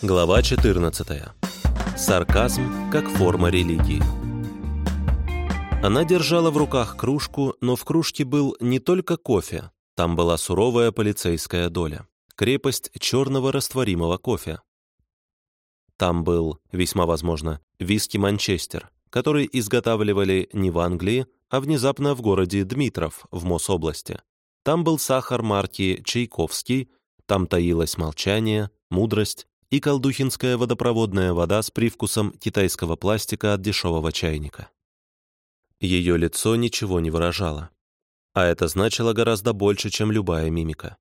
Глава 14. Сарказм как форма религии. Она держала в руках кружку, но в кружке был не только кофе, там была суровая полицейская доля, крепость черного растворимого кофе. Там был, весьма возможно, виски «Манчестер», который изготавливали не в Англии, а внезапно в городе Дмитров в Мособласти. Там был сахар марки «Чайковский», там таилось молчание, мудрость, и колдухинская водопроводная вода с привкусом китайского пластика от дешевого чайника. Ее лицо ничего не выражало. А это значило гораздо больше, чем любая мимика.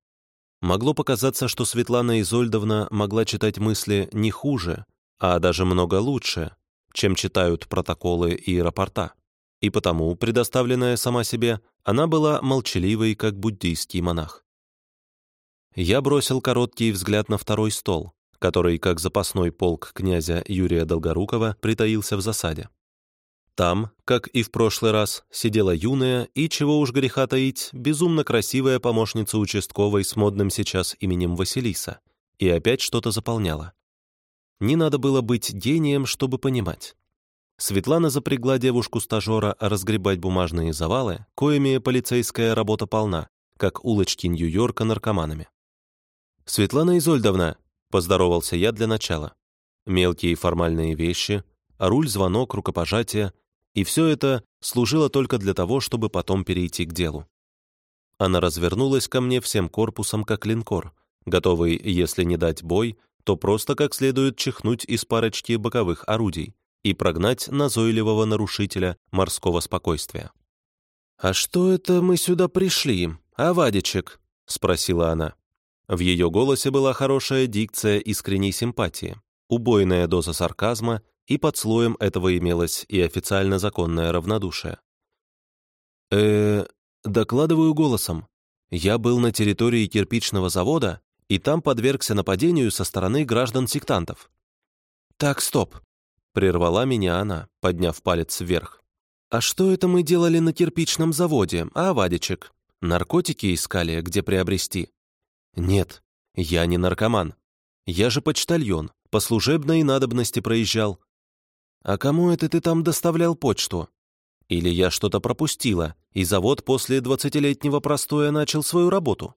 Могло показаться, что Светлана Изольдовна могла читать мысли не хуже, а даже много лучше, чем читают протоколы и рапорта. И потому, предоставленная сама себе, она была молчаливой, как буддийский монах. Я бросил короткий взгляд на второй стол, который, как запасной полк князя Юрия Долгорукова, притаился в засаде. Там, как и в прошлый раз, сидела юная и, чего уж греха таить, безумно красивая помощница участковой с модным сейчас именем Василиса, и опять что-то заполняла. Не надо было быть гением, чтобы понимать. Светлана запрягла девушку-стажера разгребать бумажные завалы, коими полицейская работа полна, как улочки Нью-Йорка наркоманами. «Светлана Изольдовна, Поздоровался я для начала. Мелкие формальные вещи, руль, звонок, рукопожатие. И все это служило только для того, чтобы потом перейти к делу. Она развернулась ко мне всем корпусом, как линкор, готовый, если не дать бой, то просто как следует чихнуть из парочки боковых орудий и прогнать назойливого нарушителя морского спокойствия. «А что это мы сюда пришли, Авадичек?» — спросила она. В ее голосе была хорошая дикция искренней симпатии, убойная доза сарказма, и под слоем этого имелось и официально законное равнодушие. э докладываю голосом. Я был на территории кирпичного завода, и там подвергся нападению со стороны граждан-сектантов. «Так, стоп!» — прервала меня она, подняв палец вверх. «А что это мы делали на кирпичном заводе, а, Вадичек? Наркотики искали, где приобрести?» «Нет, я не наркоман. Я же почтальон, по служебной надобности проезжал. А кому это ты там доставлял почту? Или я что-то пропустила, и завод после двадцатилетнего простоя начал свою работу?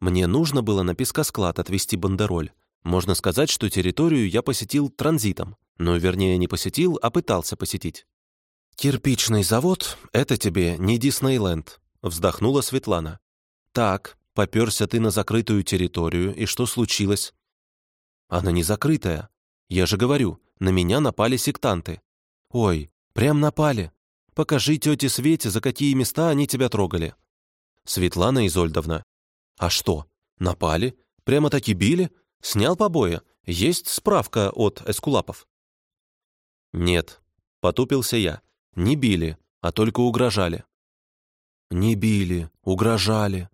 Мне нужно было на пескосклад отвезти бандероль. Можно сказать, что территорию я посетил транзитом. Ну, вернее, не посетил, а пытался посетить. «Кирпичный завод — это тебе не Диснейленд», — вздохнула Светлана. «Так, Поперся ты на закрытую территорию, и что случилось? Она не закрытая. Я же говорю, на меня напали сектанты. Ой, прям напали. Покажи тете Свете, за какие места они тебя трогали. Светлана Изольдовна. А что, напали? Прямо-таки били? Снял побои? Есть справка от эскулапов? Нет, потупился я. Не били, а только угрожали. Не били, угрожали.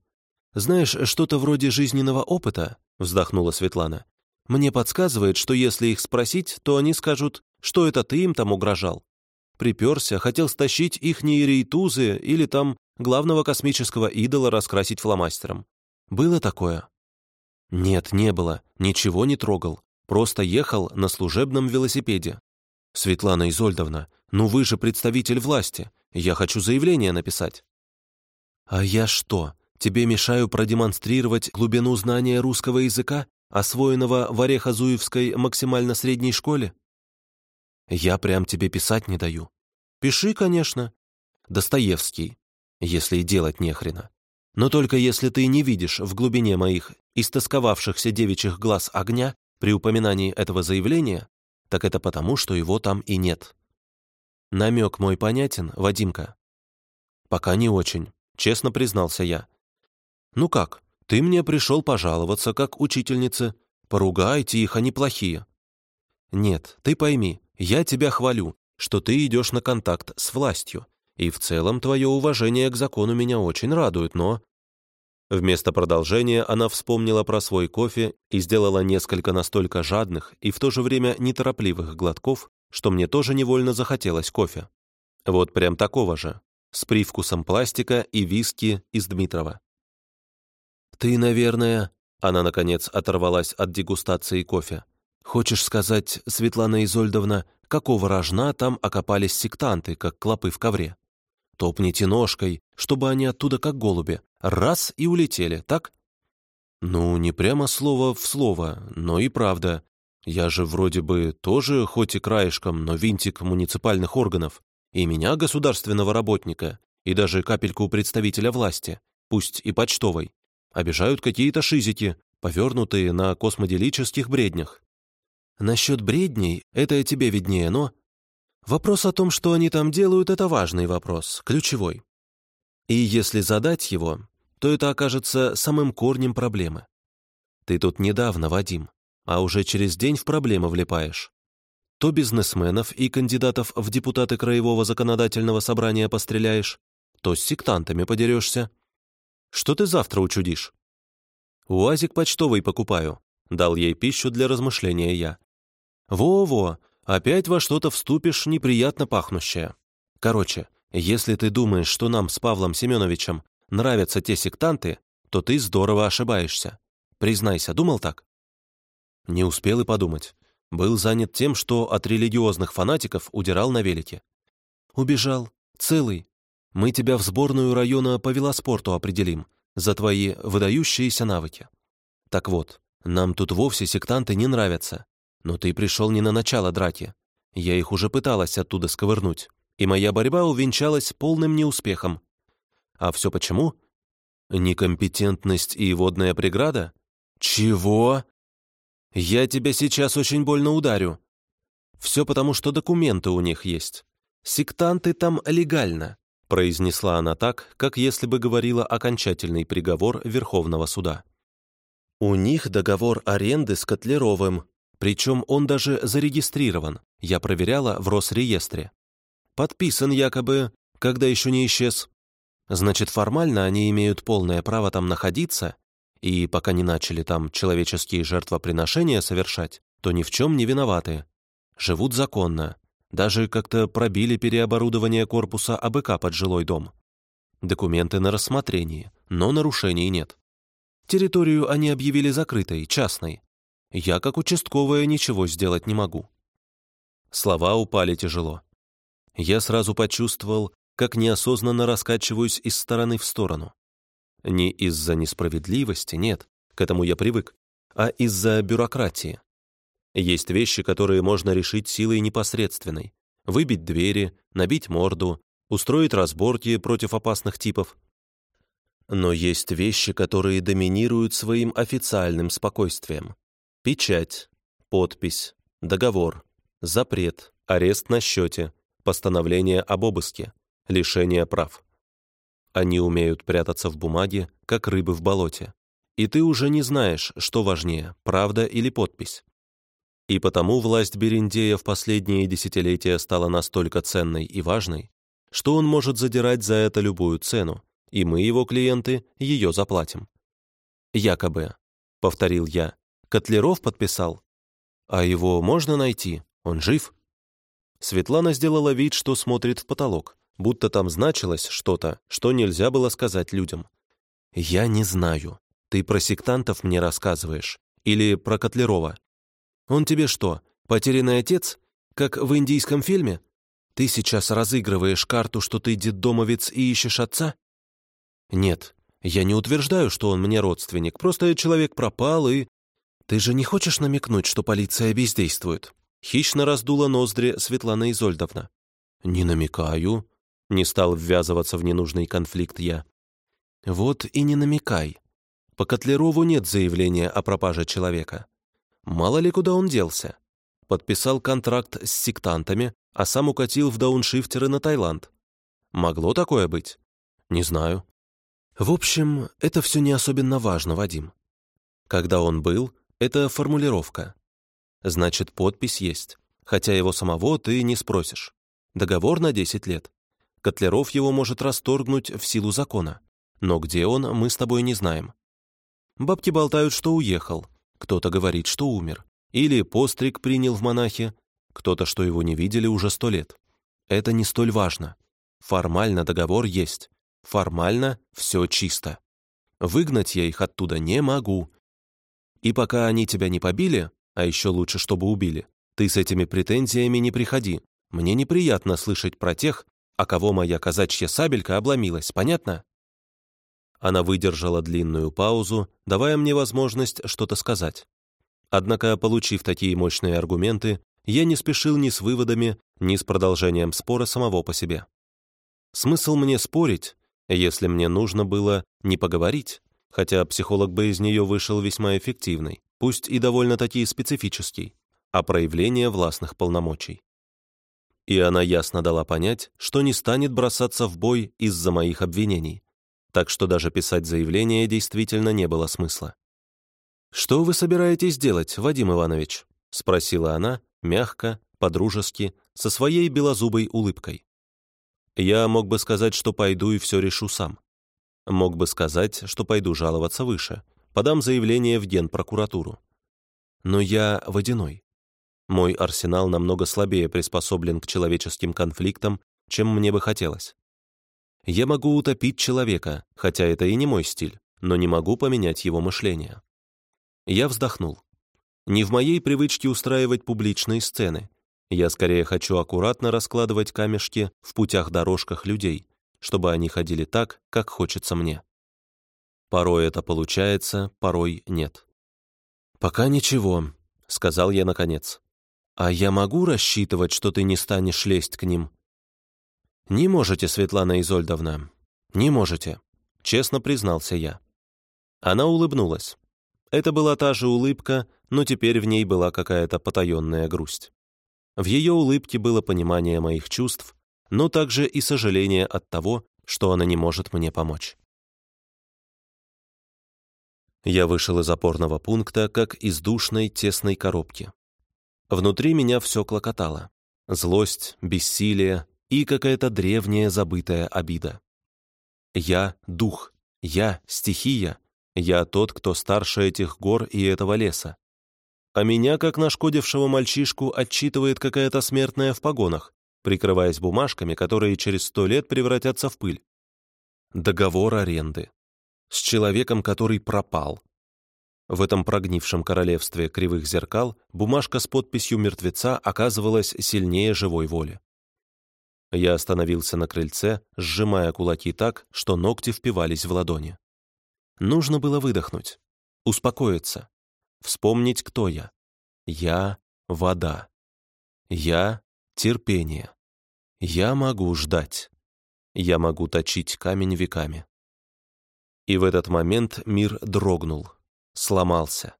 «Знаешь, что-то вроде жизненного опыта», — вздохнула Светлана. «Мне подсказывает, что если их спросить, то они скажут, что это ты им там угрожал. Приперся, хотел стащить их нейрейтузы или там главного космического идола раскрасить фломастером. Было такое?» «Нет, не было. Ничего не трогал. Просто ехал на служебном велосипеде». «Светлана Изольдовна, ну вы же представитель власти. Я хочу заявление написать». «А я что, Тебе мешаю продемонстрировать глубину знания русского языка, освоенного в Орехозуевской максимально средней школе? Я прям тебе писать не даю. Пиши, конечно. Достоевский, если и делать нехрена. Но только если ты не видишь в глубине моих истосковавшихся девичьих глаз огня при упоминании этого заявления, так это потому, что его там и нет. Намек мой понятен, Вадимка? Пока не очень, честно признался я. «Ну как, ты мне пришел пожаловаться, как учительница. Поругайте их, они плохие». «Нет, ты пойми, я тебя хвалю, что ты идешь на контакт с властью, и в целом твое уважение к закону меня очень радует, но...» Вместо продолжения она вспомнила про свой кофе и сделала несколько настолько жадных и в то же время неторопливых глотков, что мне тоже невольно захотелось кофе. Вот прям такого же, с привкусом пластика и виски из Дмитрова. «Ты, наверное, Она, наконец, оторвалась от дегустации кофе. «Хочешь сказать, Светлана Изольдовна, какого рожна там окопались сектанты, как клопы в ковре? Топните ножкой, чтобы они оттуда, как голуби, раз и улетели, так?» «Ну, не прямо слово в слово, но и правда. Я же вроде бы тоже, хоть и краешком, но винтик муниципальных органов, и меня, государственного работника, и даже капельку представителя власти, пусть и почтовой, обижают какие-то шизики, повернутые на космоделических бреднях. Насчет бредней — это тебе виднее, но... Вопрос о том, что они там делают, это важный вопрос, ключевой. И если задать его, то это окажется самым корнем проблемы. Ты тут недавно, Вадим, а уже через день в проблемы влипаешь. То бизнесменов и кандидатов в депутаты Краевого законодательного собрания постреляешь, то с сектантами подерешься. Что ты завтра учудишь? Уазик почтовый покупаю, дал ей пищу для размышления я. Во-во, опять во что-то вступишь неприятно пахнущее. Короче, если ты думаешь, что нам с Павлом Семеновичем нравятся те сектанты, то ты здорово ошибаешься. Признайся, думал так? Не успел и подумать. Был занят тем, что от религиозных фанатиков удирал на велике. Убежал, целый, мы тебя в сборную района по велоспорту определим за твои выдающиеся навыки. Так вот, нам тут вовсе сектанты не нравятся. Но ты пришел не на начало драки. Я их уже пыталась оттуда сковырнуть, и моя борьба увенчалась полным неуспехом. А все почему? Некомпетентность и водная преграда? Чего? Я тебя сейчас очень больно ударю. Все потому, что документы у них есть. Сектанты там легально произнесла она так, как если бы говорила окончательный приговор Верховного суда. «У них договор аренды с Котлеровым, причем он даже зарегистрирован, я проверяла в Росреестре. Подписан якобы, когда еще не исчез. Значит, формально они имеют полное право там находиться, и пока не начали там человеческие жертвоприношения совершать, то ни в чем не виноваты. Живут законно, даже как-то пробили переоборудование корпуса АБК под жилой дом. Документы на рассмотрение, но нарушений нет. Территорию они объявили закрытой, частной. Я, как участковая, ничего сделать не могу. Слова упали тяжело. Я сразу почувствовал, как неосознанно раскачиваюсь из стороны в сторону. Не из-за несправедливости, нет, к этому я привык, а из-за бюрократии. Есть вещи, которые можно решить силой непосредственной. Выбить двери, набить морду, устроить разборки против опасных типов. Но есть вещи, которые доминируют своим официальным спокойствием. Печать, подпись, договор, запрет, арест на счете, постановление об обыске, лишение прав. Они умеют прятаться в бумаге, как рыбы в болоте. И ты уже не знаешь, что важнее, правда или подпись. И потому власть Берендея в последние десятилетия стала настолько ценной и важной, что он может задирать за это любую цену, и мы, его клиенты, ее заплатим. «Якобы», — повторил я, — «Котлеров подписал. А его можно найти? Он жив?» Светлана сделала вид, что смотрит в потолок, будто там значилось что-то, что нельзя было сказать людям. «Я не знаю. Ты про сектантов мне рассказываешь. Или про Котлерова. Он тебе что, потерянный отец? Как в индийском фильме? Ты сейчас разыгрываешь карту, что ты детдомовец и ищешь отца? Нет, я не утверждаю, что он мне родственник, просто человек пропал и... Ты же не хочешь намекнуть, что полиция бездействует? Хищно раздула ноздри Светлана Изольдовна. Не намекаю. Не стал ввязываться в ненужный конфликт я. Вот и не намекай. По Котлерову нет заявления о пропаже человека. Мало ли куда он делся. Подписал контракт с сектантами, а сам укатил в дауншифтеры на Таиланд. Могло такое быть? Не знаю. В общем, это все не особенно важно, Вадим. Когда он был, это формулировка. Значит, подпись есть, хотя его самого ты не спросишь. Договор на 10 лет. Котлеров его может расторгнуть в силу закона. Но где он, мы с тобой не знаем. Бабки болтают, что уехал, кто-то говорит, что умер. Или постриг принял в монахи. Кто-то, что его не видели уже сто лет. Это не столь важно. Формально договор есть. Формально все чисто. Выгнать я их оттуда не могу. И пока они тебя не побили, а еще лучше, чтобы убили, ты с этими претензиями не приходи. Мне неприятно слышать про тех, о кого моя казачья сабелька обломилась, понятно?» Она выдержала длинную паузу, давая мне возможность что-то сказать. Однако, получив такие мощные аргументы, я не спешил ни с выводами, ни с продолжением спора самого по себе. Смысл мне спорить, если мне нужно было не поговорить, хотя психолог бы из нее вышел весьма эффективный, пусть и довольно-таки специфический, а проявление властных полномочий. И она ясно дала понять, что не станет бросаться в бой из-за моих обвинений, так что даже писать заявление действительно не было смысла. «Что вы собираетесь делать, Вадим Иванович?» — спросила она, мягко, подружески, со своей белозубой улыбкой. Я мог бы сказать, что пойду и все решу сам. Мог бы сказать, что пойду жаловаться выше, подам заявление в Генпрокуратуру. Но я водяной. Мой арсенал намного слабее приспособлен к человеческим конфликтам, чем мне бы хотелось. Я могу утопить человека, хотя это и не мой стиль, но не могу поменять его мышление. Я вздохнул. Не в моей привычке устраивать публичные сцены. Я скорее хочу аккуратно раскладывать камешки в путях-дорожках людей, чтобы они ходили так, как хочется мне. Порой это получается, порой нет. «Пока ничего», — сказал я наконец. «А я могу рассчитывать, что ты не станешь лезть к ним?» «Не можете, Светлана Изольдовна, не можете», — честно признался я. Она улыбнулась. Это была та же улыбка, но теперь в ней была какая-то потаенная грусть. В ее улыбке было понимание моих чувств, но также и сожаление от того, что она не может мне помочь. Я вышел из опорного пункта, как из душной тесной коробки. Внутри меня все клокотало. Злость, бессилие и какая-то древняя забытая обида. Я — дух, я — стихия, я тот, кто старше этих гор и этого леса. А меня, как нашкодившего мальчишку, отчитывает какая-то смертная в погонах, прикрываясь бумажками, которые через сто лет превратятся в пыль. Договор аренды. С человеком, который пропал. В этом прогнившем королевстве кривых зеркал бумажка с подписью мертвеца оказывалась сильнее живой воли. Я остановился на крыльце, сжимая кулаки так, что ногти впивались в ладони. Нужно было выдохнуть, успокоиться, вспомнить, кто я. Я — вода. Я — терпение. Я могу ждать. Я могу точить камень веками. И в этот момент мир дрогнул, сломался.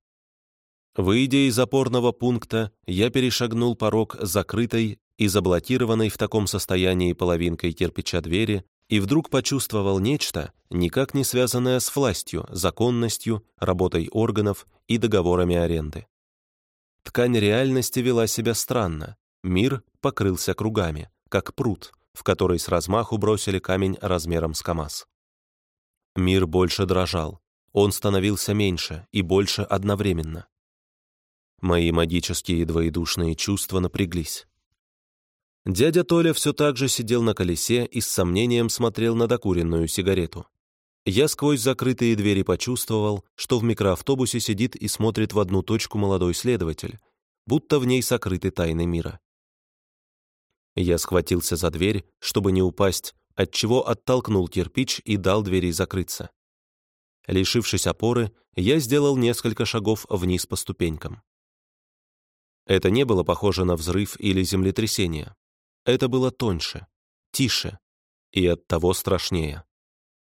Выйдя из опорного пункта, я перешагнул порог закрытой и заблокированной в таком состоянии половинкой кирпича двери и вдруг почувствовал нечто, никак не связанное с властью, законностью, работой органов и договорами аренды. Ткань реальности вела себя странно, мир покрылся кругами, как пруд, в который с размаху бросили камень размером с КамАЗ. Мир больше дрожал, он становился меньше и больше одновременно. Мои магические двоедушные чувства напряглись. Дядя Толя все так же сидел на колесе и с сомнением смотрел на докуренную сигарету. Я сквозь закрытые двери почувствовал, что в микроавтобусе сидит и смотрит в одну точку молодой следователь, будто в ней сокрыты тайны мира. Я схватился за дверь, чтобы не упасть, отчего оттолкнул кирпич и дал двери закрыться. Лишившись опоры, я сделал несколько шагов вниз по ступенькам. Это не было похоже на взрыв или землетрясение. Это было тоньше, тише и оттого страшнее.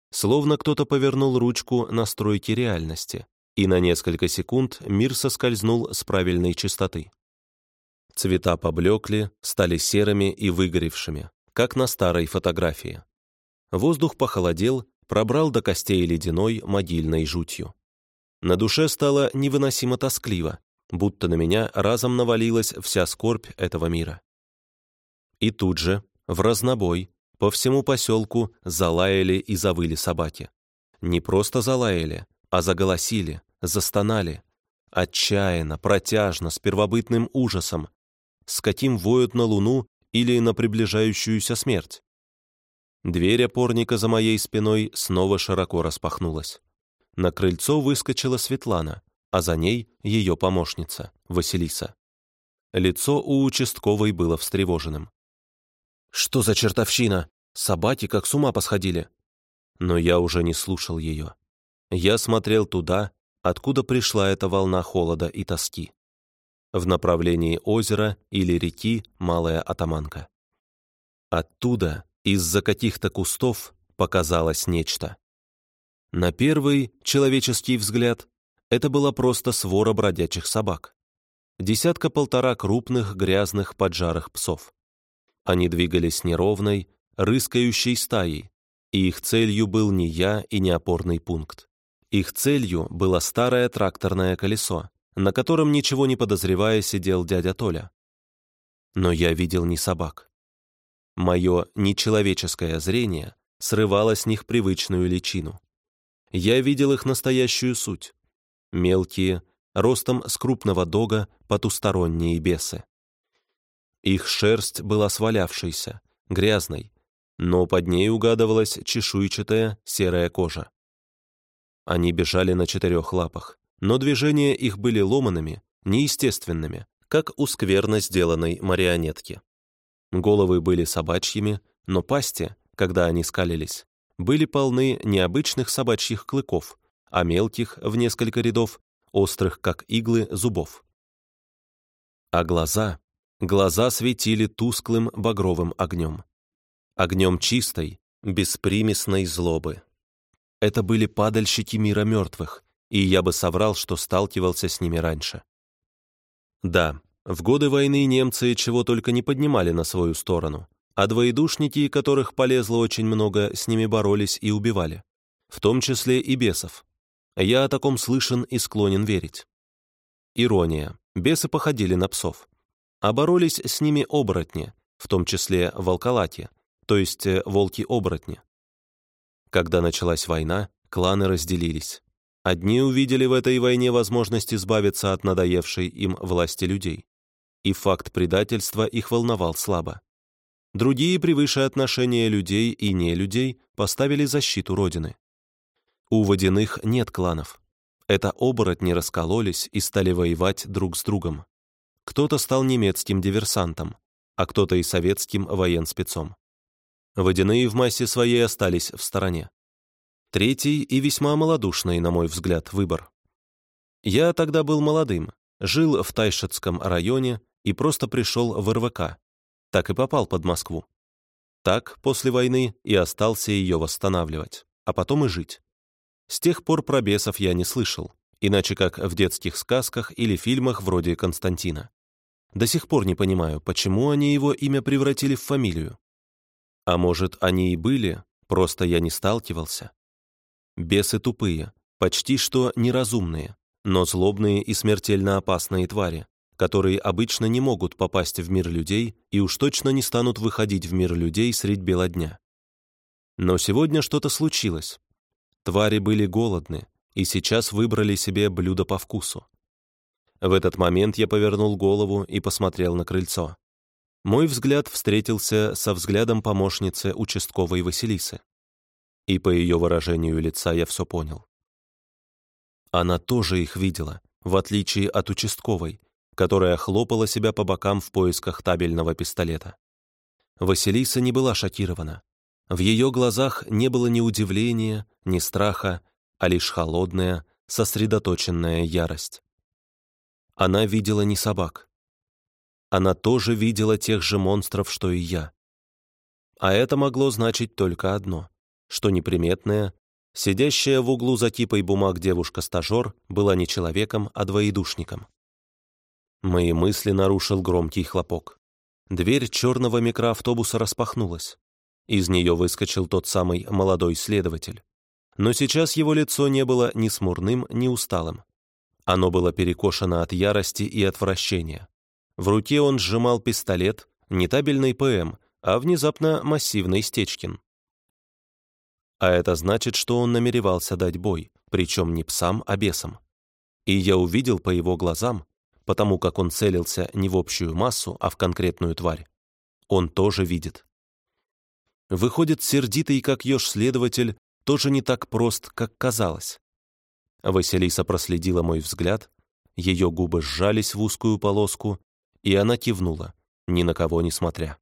Словно кто-то повернул ручку настройки реальности, и на несколько секунд мир соскользнул с правильной частоты. Цвета поблекли, стали серыми и выгоревшими, как на старой фотографии. Воздух похолодел, пробрал до костей ледяной могильной жутью. На душе стало невыносимо тоскливо, будто на меня разом навалилась вся скорбь этого мира. И тут же, в разнобой, по всему поселку залаяли и завыли собаки. Не просто залаяли, а заголосили, застонали. Отчаянно, протяжно, с первобытным ужасом. С каким воют на луну или на приближающуюся смерть. Дверь опорника за моей спиной снова широко распахнулась. На крыльцо выскочила Светлана, а за ней ее помощница, Василиса. Лицо у участковой было встревоженным. «Что за чертовщина? Собаки как с ума посходили!» Но я уже не слушал ее. Я смотрел туда, откуда пришла эта волна холода и тоски. В направлении озера или реки Малая Атаманка. Оттуда, из-за каких-то кустов, показалось нечто. На первый человеческий взгляд это была просто свора бродячих собак. Десятка-полтора крупных, грязных, поджарых псов. Они двигались неровной, рыскающей стаей, и их целью был не я и не опорный пункт. Их целью было старое тракторное колесо, на котором, ничего не подозревая, сидел дядя Толя. Но я видел не собак. Мое нечеловеческое зрение срывало с них привычную личину. Я видел их настоящую суть. Мелкие, ростом с крупного дога, потусторонние бесы. Их шерсть была свалявшейся, грязной, но под ней угадывалась чешуйчатая серая кожа. Они бежали на четырех лапах, но движения их были ломанными, неестественными, как у скверно сделанной марионетки. Головы были собачьими, но пасти, когда они скалились, были полны необычных собачьих клыков, а мелких, в несколько рядов, острых, как иглы, зубов. А глаза, глаза светили тусклым багровым огнем. Огнем чистой, беспримесной злобы. Это были падальщики мира мертвых, и я бы соврал, что сталкивался с ними раньше. Да, в годы войны немцы чего только не поднимали на свою сторону, а двоедушники, которых полезло очень много, с ними боролись и убивали, в том числе и бесов. Я о таком слышен и склонен верить. Ирония. Бесы походили на псов. А боролись с ними оборотни, в том числе волколаки, то есть э, волки-оборотни. Когда началась война, кланы разделились. Одни увидели в этой войне возможность избавиться от надоевшей им власти людей. И факт предательства их волновал слабо. Другие, превыше отношения людей и не людей, поставили защиту Родины. У водяных нет кланов. Это оборотни раскололись и стали воевать друг с другом. Кто-то стал немецким диверсантом, а кто-то и советским военспецом. Водяные в массе своей остались в стороне. Третий и весьма малодушный, на мой взгляд, выбор. Я тогда был молодым, жил в Тайшетском районе и просто пришел в РВК. Так и попал под Москву. Так, после войны, и остался ее восстанавливать, а потом и жить. С тех пор про бесов я не слышал, иначе как в детских сказках или фильмах вроде Константина. До сих пор не понимаю, почему они его имя превратили в фамилию. А может, они и были, просто я не сталкивался. Бесы тупые, почти что неразумные, но злобные и смертельно опасные твари, которые обычно не могут попасть в мир людей и уж точно не станут выходить в мир людей средь бела дня. Но сегодня что-то случилось, Твари были голодны и сейчас выбрали себе блюдо по вкусу. В этот момент я повернул голову и посмотрел на крыльцо. Мой взгляд встретился со взглядом помощницы участковой Василисы. И по ее выражению лица я все понял. Она тоже их видела, в отличие от участковой, которая хлопала себя по бокам в поисках табельного пистолета. Василиса не была шокирована. В ее глазах не было ни удивления, ни страха, а лишь холодная, сосредоточенная ярость. Она видела не собак. Она тоже видела тех же монстров, что и я. А это могло значить только одно, что неприметная, сидящая в углу за кипой бумаг девушка-стажер была не человеком, а двоедушником. Мои мысли нарушил громкий хлопок. Дверь черного микроавтобуса распахнулась. Из нее выскочил тот самый молодой следователь. Но сейчас его лицо не было ни смурным, ни усталым. Оно было перекошено от ярости и отвращения. В руке он сжимал пистолет, не табельный ПМ, а внезапно массивный Стечкин. А это значит, что он намеревался дать бой, причем не псам, а бесам. И я увидел по его глазам, потому как он целился не в общую массу, а в конкретную тварь. Он тоже видит. Выходит, сердитый, как еж следователь, тоже не так прост, как казалось. Василиса проследила мой взгляд, ее губы сжались в узкую полоску, и она кивнула, ни на кого не смотря.